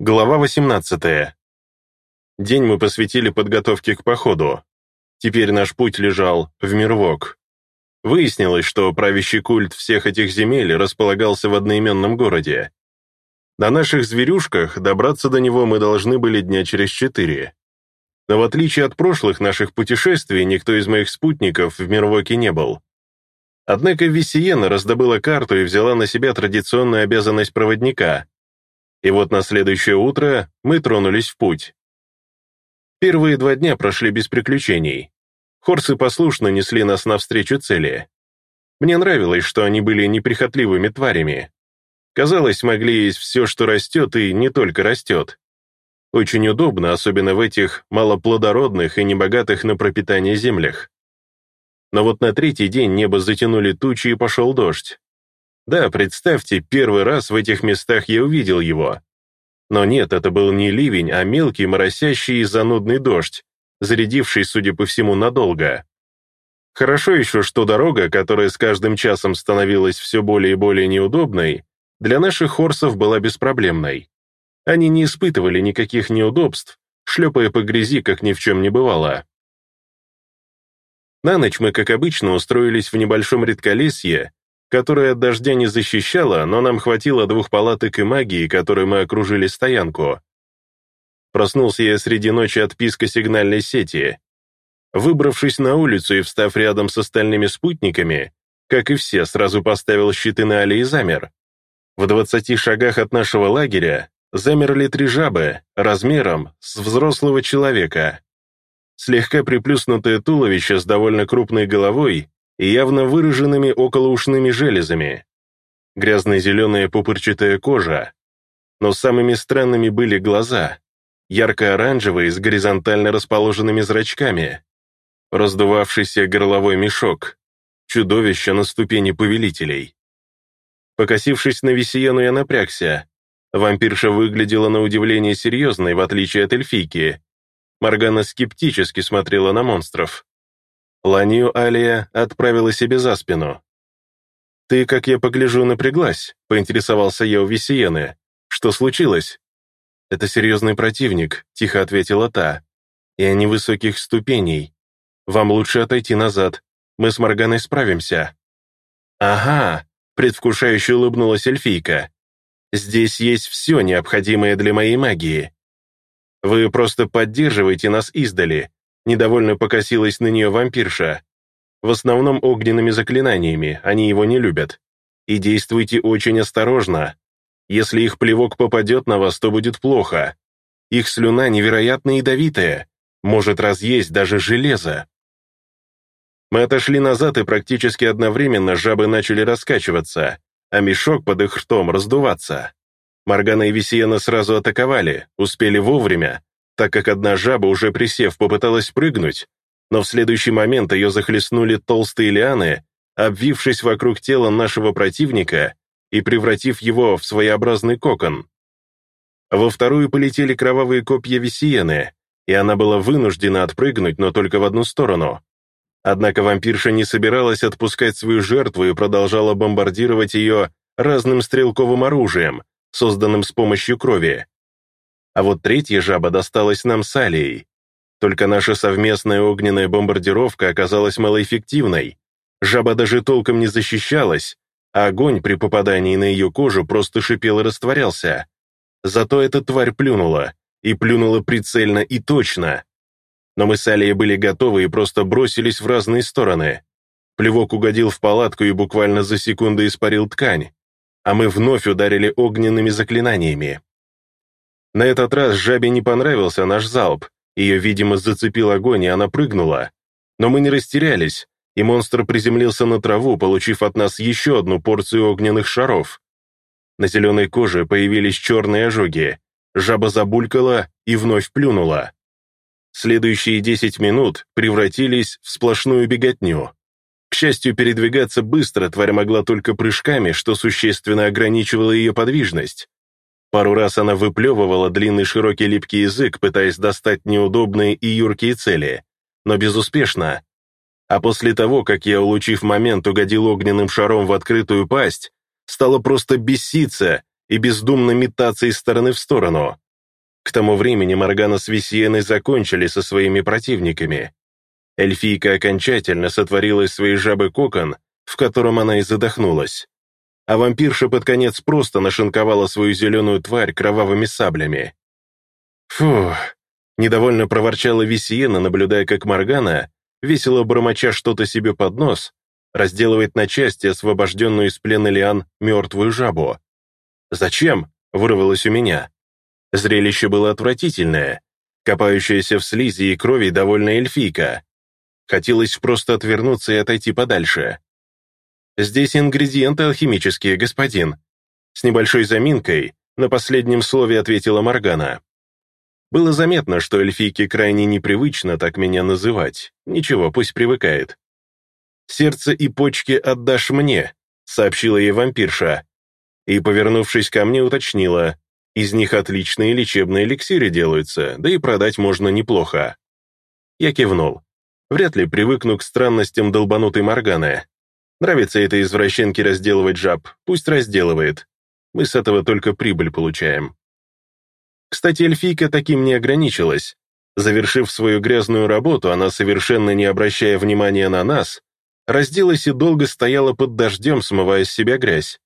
Глава 18. День мы посвятили подготовке к походу. Теперь наш путь лежал в Мирвок. Выяснилось, что правящий культ всех этих земель располагался в одноименном городе. На наших зверюшках добраться до него мы должны были дня через четыре. Но в отличие от прошлых наших путешествий, никто из моих спутников в Мирвоке не был. Однако Висиена раздобыла карту и взяла на себя традиционную обязанность проводника — и вот на следующее утро мы тронулись в путь. Первые два дня прошли без приключений. Хорсы послушно несли нас навстречу цели. Мне нравилось, что они были неприхотливыми тварями. Казалось, могли есть все, что растет, и не только растет. Очень удобно, особенно в этих малоплодородных и небогатых на пропитание землях. Но вот на третий день небо затянули тучи и пошел дождь. Да, представьте, первый раз в этих местах я увидел его. Но нет, это был не ливень, а мелкий, моросящий и занудный дождь, зарядивший, судя по всему, надолго. Хорошо еще, что дорога, которая с каждым часом становилась все более и более неудобной, для наших хорсов была беспроблемной. Они не испытывали никаких неудобств, шлепая по грязи, как ни в чем не бывало. На ночь мы, как обычно, устроились в небольшом редколесье, которая от дождя не защищала, но нам хватило двух палаток и магии, которой мы окружили стоянку. Проснулся я среди ночи от писка сигнальной сети. Выбравшись на улицу и встав рядом с остальными спутниками, как и все, сразу поставил щиты на Али и замер. В двадцати шагах от нашего лагеря замерли три жабы, размером с взрослого человека. Слегка приплюснутое туловище с довольно крупной головой и явно выраженными околоушными железами. Грязно-зеленая пупырчатая кожа. Но самыми странными были глаза, ярко-оранжевые с горизонтально расположенными зрачками, раздувавшийся горловой мешок, чудовище на ступени повелителей. Покосившись на Весиену, я напрягся. Вампирша выглядела на удивление серьезной, в отличие от эльфийки. Моргана скептически смотрела на монстров. Ланию Алия отправила себе за спину. «Ты, как я погляжу, напряглась», — поинтересовался я у Висиены. «Что случилось?» «Это серьезный противник», — тихо ответила та. «И они высоких ступеней. Вам лучше отойти назад. Мы с Морганой справимся». «Ага», — предвкушающе улыбнулась эльфийка. «Здесь есть все необходимое для моей магии. Вы просто поддерживаете нас издали, Недовольно покосилась на нее вампирша. В основном огненными заклинаниями, они его не любят. И действуйте очень осторожно. Если их плевок попадет на вас, то будет плохо. Их слюна невероятно ядовитая, может разъесть даже железо. Мы отошли назад, и практически одновременно жабы начали раскачиваться, а мешок под их ртом раздуваться. Моргана и Весиена сразу атаковали, успели вовремя, так как одна жаба, уже присев, попыталась прыгнуть, но в следующий момент ее захлестнули толстые лианы, обвившись вокруг тела нашего противника и превратив его в своеобразный кокон. Во вторую полетели кровавые копья Весиены, и она была вынуждена отпрыгнуть, но только в одну сторону. Однако вампирша не собиралась отпускать свою жертву и продолжала бомбардировать ее разным стрелковым оружием, созданным с помощью крови. А вот третья жаба досталась нам с Алией. Только наша совместная огненная бомбардировка оказалась малоэффективной. Жаба даже толком не защищалась, а огонь при попадании на ее кожу просто шипел и растворялся. Зато эта тварь плюнула, и плюнула прицельно и точно. Но мы с Алией были готовы и просто бросились в разные стороны. Плевок угодил в палатку и буквально за секунду испарил ткань, а мы вновь ударили огненными заклинаниями. На этот раз жабе не понравился наш залп, ее, видимо, зацепил огонь, и она прыгнула. Но мы не растерялись, и монстр приземлился на траву, получив от нас еще одну порцию огненных шаров. На зеленой коже появились черные ожоги, жаба забулькала и вновь плюнула. Следующие десять минут превратились в сплошную беготню. К счастью, передвигаться быстро тварь могла только прыжками, что существенно ограничивало ее подвижность. Пару раз она выплевывала длинный широкий липкий язык, пытаясь достать неудобные и юркие цели, но безуспешно. А после того, как я, улучив момент, угодил огненным шаром в открытую пасть, стала просто беситься и бездумно метаться из стороны в сторону, К тому времени Моргана с Весьеной закончили со своими противниками. Эльфийка окончательно сотворила из своей жабы кокон, в котором она и задохнулась. А вампирша под конец просто нашинковала свою зеленую тварь кровавыми саблями. Фух, недовольно проворчала Весиена, наблюдая, как Моргана, весело бормоча что-то себе под нос, разделывает на части освобожденную из плена лиан мертвую жабу. «Зачем?» — вырвалось у меня. Зрелище было отвратительное. Копающаяся в слизи и крови довольная эльфийка. Хотелось просто отвернуться и отойти подальше. «Здесь ингредиенты алхимические, господин», с небольшой заминкой на последнем слове ответила Моргана. Было заметно, что эльфийке крайне непривычно так меня называть. Ничего, пусть привыкает. «Сердце и почки отдашь мне», — сообщила ей вампирша. И, повернувшись ко мне, уточнила. «Из них отличные лечебные эликсиры делаются, да и продать можно неплохо». Я кивнул. Вряд ли привыкну к странностям долбанутой Морганы. Нравится этой извращенке разделывать жаб, пусть разделывает. Мы с этого только прибыль получаем. Кстати, эльфийка таким не ограничилась. Завершив свою грязную работу, она, совершенно не обращая внимания на нас, разделась и долго стояла под дождем, смывая с себя грязь.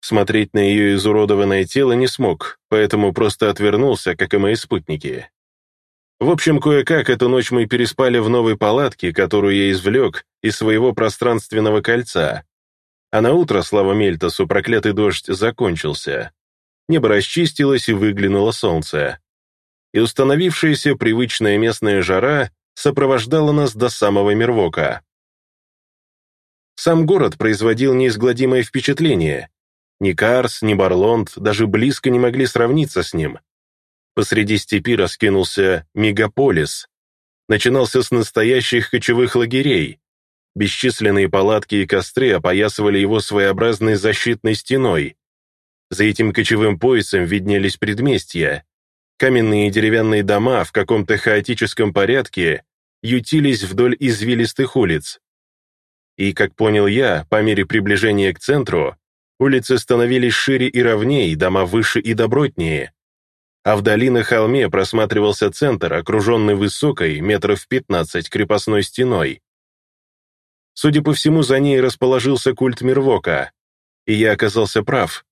Смотреть на ее изуродованное тело не смог, поэтому просто отвернулся, как и мои спутники. В общем, кое-как эту ночь мы переспали в новой палатке, которую я извлек из своего пространственного кольца. А на утро, слава Мельтасу, проклятый дождь закончился. Небо расчистилось и выглянуло солнце. И установившаяся привычная местная жара сопровождала нас до самого Мервока. Сам город производил неизгладимое впечатление. Ни Карс, ни Барлонд даже близко не могли сравниться с ним. Посреди степи раскинулся мегаполис. Начинался с настоящих кочевых лагерей. Бесчисленные палатки и костры опоясывали его своеобразной защитной стеной. За этим кочевым поясом виднелись предместья. Каменные и деревянные дома в каком-то хаотическом порядке ютились вдоль извилистых улиц. И, как понял я, по мере приближения к центру, улицы становились шире и ровнее, дома выше и добротнее а вдали на холме просматривался центр, окруженный высокой, метров 15, крепостной стеной. Судя по всему, за ней расположился культ Мирвока, и я оказался прав.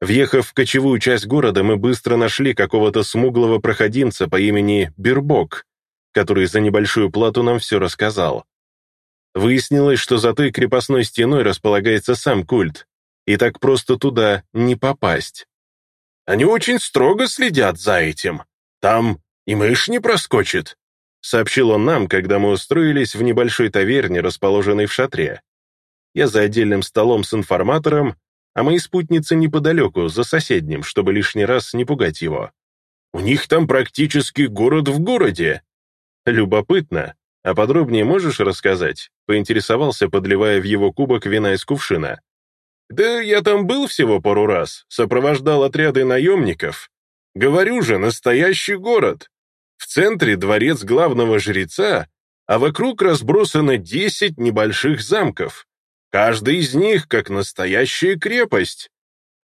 Въехав в кочевую часть города, мы быстро нашли какого-то смуглого проходимца по имени Бирбок, который за небольшую плату нам все рассказал. Выяснилось, что за той крепостной стеной располагается сам культ, и так просто туда не попасть. Они очень строго следят за этим. Там и мышь не проскочит», — сообщил он нам, когда мы устроились в небольшой таверне, расположенной в шатре. Я за отдельным столом с информатором, а мои спутницы неподалеку, за соседним, чтобы лишний раз не пугать его. «У них там практически город в городе». «Любопытно. А подробнее можешь рассказать?» — поинтересовался, подливая в его кубок вина из кувшина. Да я там был всего пару раз, сопровождал отряды наемников. Говорю же, настоящий город. В центре дворец главного жреца, а вокруг разбросано десять небольших замков. Каждый из них как настоящая крепость.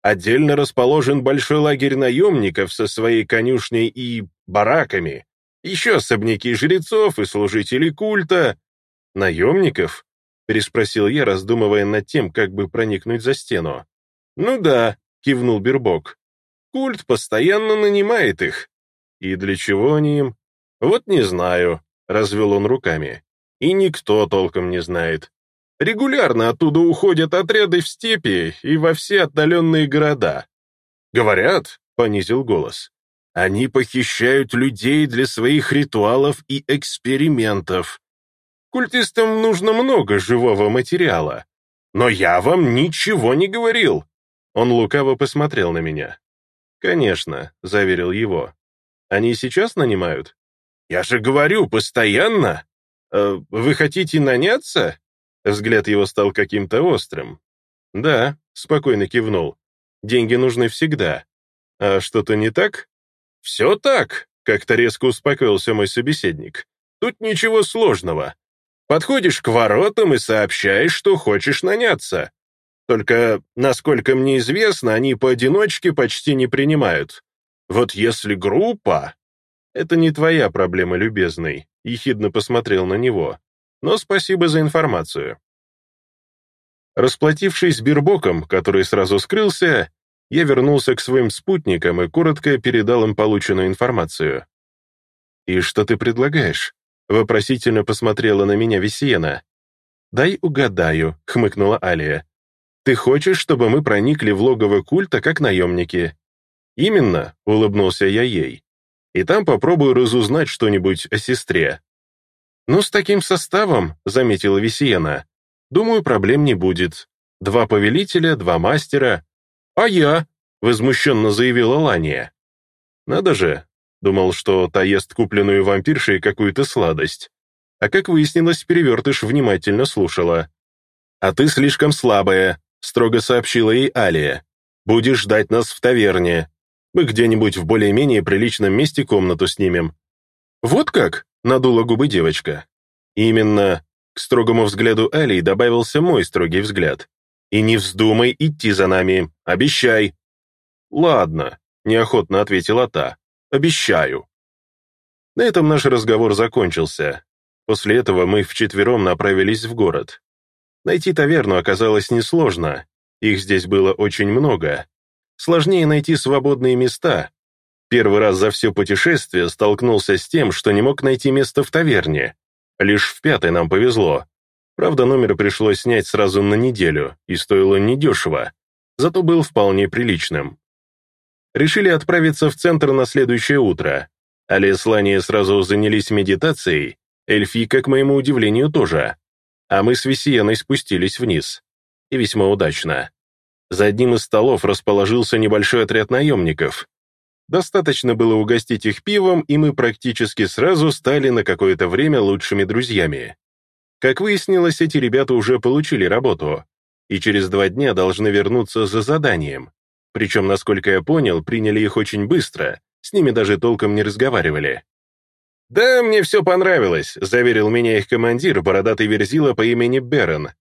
Отдельно расположен большой лагерь наемников со своей конюшней и бараками. Еще особняки жрецов и служителей культа. Наемников? Переспросил я, раздумывая над тем, как бы проникнуть за стену. «Ну да», — кивнул Бербок. «Культ постоянно нанимает их». «И для чего они им?» «Вот не знаю», — развел он руками. «И никто толком не знает. Регулярно оттуда уходят отряды в степи и во все отдаленные города. Говорят, — понизил голос, — они похищают людей для своих ритуалов и экспериментов. Культистам нужно много живого материала. Но я вам ничего не говорил. Он лукаво посмотрел на меня. «Конечно», — заверил его. «Они сейчас нанимают?» «Я же говорю, постоянно. Э, вы хотите наняться?» Взгляд его стал каким-то острым. «Да», — спокойно кивнул. «Деньги нужны всегда. А что-то не так?» «Все так», — как-то резко успокоился мой собеседник. «Тут ничего сложного. Подходишь к воротам и сообщаешь, что хочешь наняться. Только, насколько мне известно, они поодиночке почти не принимают. Вот если группа...» «Это не твоя проблема, любезный», — ехидно посмотрел на него. «Но спасибо за информацию». Расплатившись бирбоком, который сразу скрылся, я вернулся к своим спутникам и коротко передал им полученную информацию. «И что ты предлагаешь?» — вопросительно посмотрела на меня Весиена. «Дай угадаю», — хмыкнула Алия. «Ты хочешь, чтобы мы проникли в логово культа как наемники?» «Именно», — улыбнулся я ей. «И там попробую разузнать что-нибудь о сестре». «Ну, с таким составом», — заметила Весиена, — «думаю, проблем не будет. Два повелителя, два мастера, «А я?» — возмущенно заявила Лания. «Надо же!» — думал, что та ест купленную вампиршей какую-то сладость. А как выяснилось, перевертыш внимательно слушала. «А ты слишком слабая», — строго сообщила ей Алия. «Будешь ждать нас в таверне. Мы где-нибудь в более-менее приличном месте комнату снимем». «Вот как?» — надула губы девочка. «Именно». К строгому взгляду Алии добавился мой строгий взгляд. И не вздумай идти за нами, обещай». «Ладно», — неохотно ответила та, — «обещаю». На этом наш разговор закончился. После этого мы вчетвером направились в город. Найти таверну оказалось несложно, их здесь было очень много. Сложнее найти свободные места. Первый раз за все путешествие столкнулся с тем, что не мог найти место в таверне. Лишь в пятой нам повезло. Правда, номер пришлось снять сразу на неделю, и стоило недешево, зато был вполне приличным. Решили отправиться в центр на следующее утро. Али с Ланией сразу занялись медитацией, эльфийка, к моему удивлению, тоже. А мы с Весиеной спустились вниз. И весьма удачно. За одним из столов расположился небольшой отряд наемников. Достаточно было угостить их пивом, и мы практически сразу стали на какое-то время лучшими друзьями. Как выяснилось, эти ребята уже получили работу и через два дня должны вернуться за заданием. Причем, насколько я понял, приняли их очень быстро, с ними даже толком не разговаривали. «Да, мне все понравилось», — заверил меня их командир, бородатый верзила по имени Берн.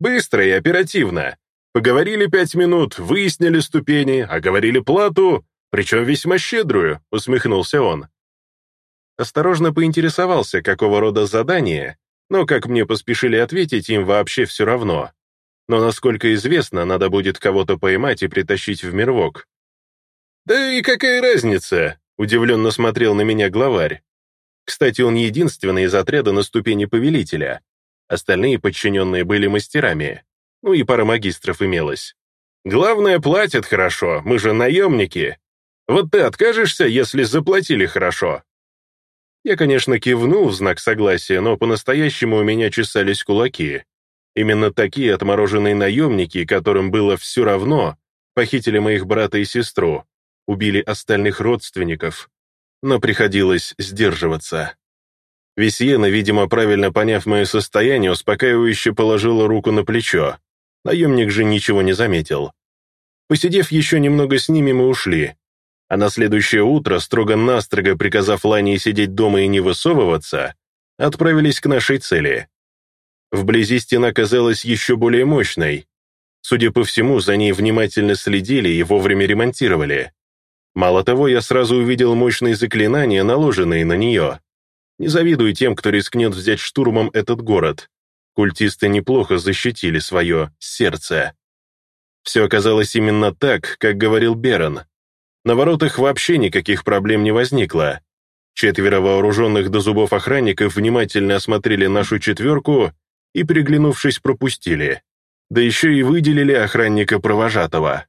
«Быстро и оперативно. Поговорили пять минут, выяснили ступени, оговорили плату, причем весьма щедрую», — усмехнулся он. Осторожно поинтересовался, какого рода задание, но, как мне поспешили ответить, им вообще все равно. Но, насколько известно, надо будет кого-то поймать и притащить в мирвок. «Да и какая разница?» — удивленно смотрел на меня главарь. Кстати, он единственный из отряда на ступени повелителя. Остальные подчиненные были мастерами. Ну и пара магистров имелось. «Главное, платят хорошо, мы же наемники. Вот ты откажешься, если заплатили хорошо?» Я, конечно, кивнул в знак согласия, но по-настоящему у меня чесались кулаки. Именно такие отмороженные наемники, которым было все равно, похитили моих брата и сестру, убили остальных родственников. Но приходилось сдерживаться. Весьена, видимо, правильно поняв мое состояние, успокаивающе положила руку на плечо. Наемник же ничего не заметил. Посидев еще немного с ними, мы ушли а на следующее утро, строго-настрого приказав Лане сидеть дома и не высовываться, отправились к нашей цели. Вблизи стена казалась еще более мощной. Судя по всему, за ней внимательно следили и вовремя ремонтировали. Мало того, я сразу увидел мощные заклинания, наложенные на нее. Не завидую тем, кто рискнет взять штурмом этот город. Культисты неплохо защитили свое сердце. Все оказалось именно так, как говорил Берон. На воротах вообще никаких проблем не возникло. Четверо вооруженных до зубов охранников внимательно осмотрели нашу четверку и, приглянувшись, пропустили. Да еще и выделили охранника-провожатого.